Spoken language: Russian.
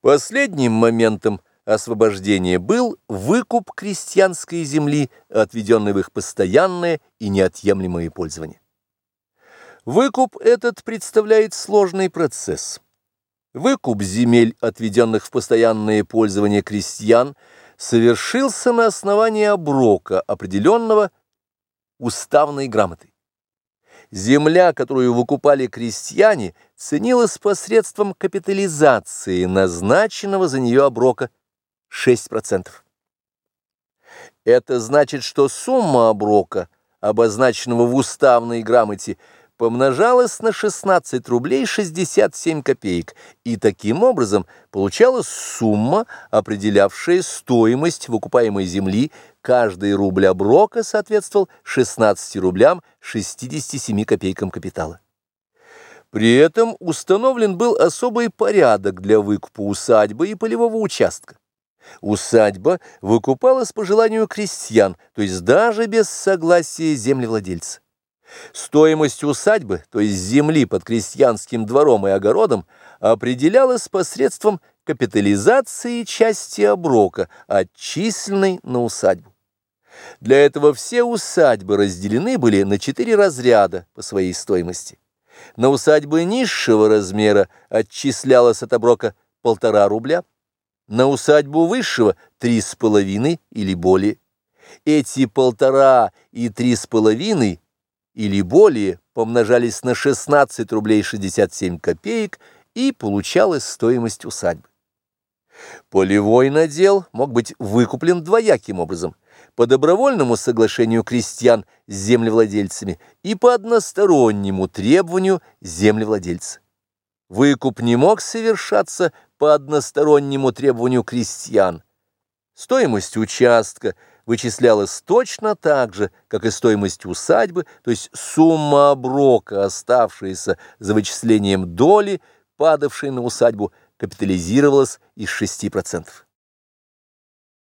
Последним моментом освобождения был выкуп крестьянской земли, отведенной в их постоянное и неотъемлемое пользование. Выкуп этот представляет сложный процесс. Выкуп земель, отведенных в постоянное пользование крестьян, совершился на основании оброка, определенного уставной грамотой. Земля, которую выкупали крестьяне, ценилась посредством капитализации назначенного за нее оброка 6%. Это значит, что сумма оброка, обозначенного в уставной грамоте, помножалась на 16 рублей 67 копеек, и таким образом получалась сумма, определявшая стоимость выкупаемой земли, каждый рубль оброка соответствовал 16 рублям 67 копейкам капитала. При этом установлен был особый порядок для выкупа усадьбы и полевого участка. Усадьба выкупалась по желанию крестьян, то есть даже без согласия землевладельца. Стоимость усадьбы, то есть земли под крестьянским двором и огородом, определялась посредством капитализации части оброка, отчисленной на усадьбу. Для этого все усадьбы разделены были на четыре разряда по своей стоимости. На усадьбы низшего размера отчислялось от оброка полтора рубля, на усадьбу высшего – три с половиной или более. Эти полтора и три с половиной или более помножались на 16 рублей 67 копеек и получалась стоимость усадьбы. Полевой надел мог быть выкуплен двояким образом – по добровольному соглашению крестьян с землевладельцами и по одностороннему требованию землевладельца. Выкуп не мог совершаться по одностороннему требованию крестьян. Стоимость участка – вычислялась точно так же, как и стоимость усадьбы, то есть сумма оброка, оставшаяся за вычислением доли, падавшей на усадьбу, капитализировалась из 6%.